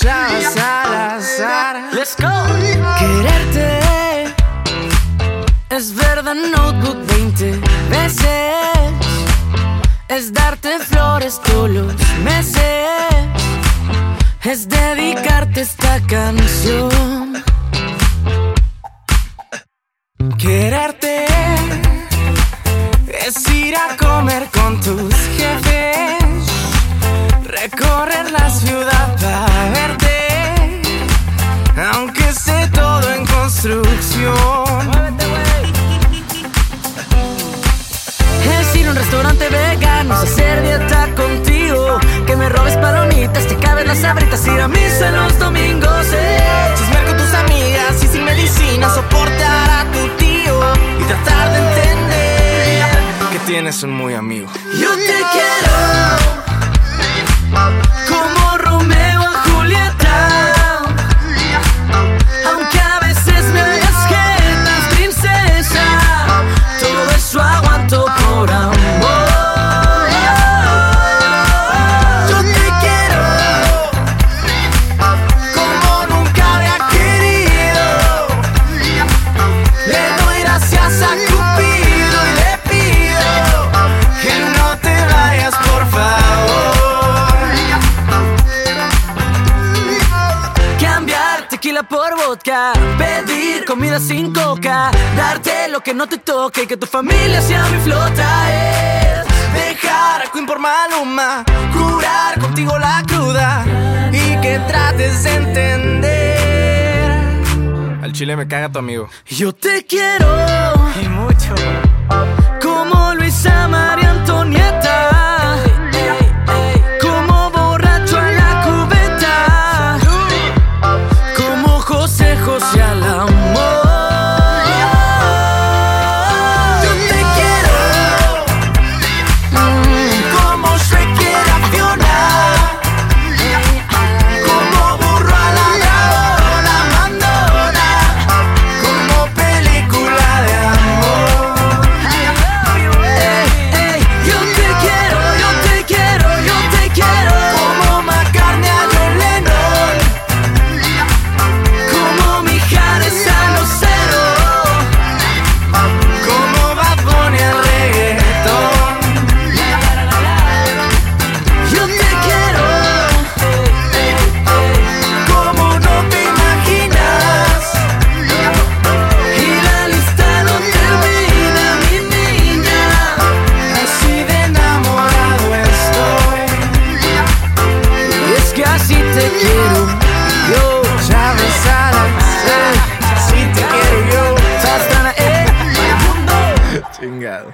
Chávez Salazar. Let's go. Quererte es verdad notebook 20 veces. Es darte flores todos los meses. Es dedicarte esta canción. Quererte es ir a comer con tus restaurante vegano, hacer dieta contigo. Que me robes palomitas, te caben las abritas, ir a misa los domingos. Eh. Chismear con tus amigas y sin medicina, soportar a tu tío y tratar de entender que tienes un muy amigo. Yo te por vodka, pedir comida sin coca, darte lo que no te toque y que tu familia sea mi flota. Es dejar a Queen por Maluma, curar contigo la cruda y que trates de entender. Al chile me caga tu amigo. Yo te quiero te quiero. Yo, Chávez Salazar. Así te quiero yo. Eh. Chingado.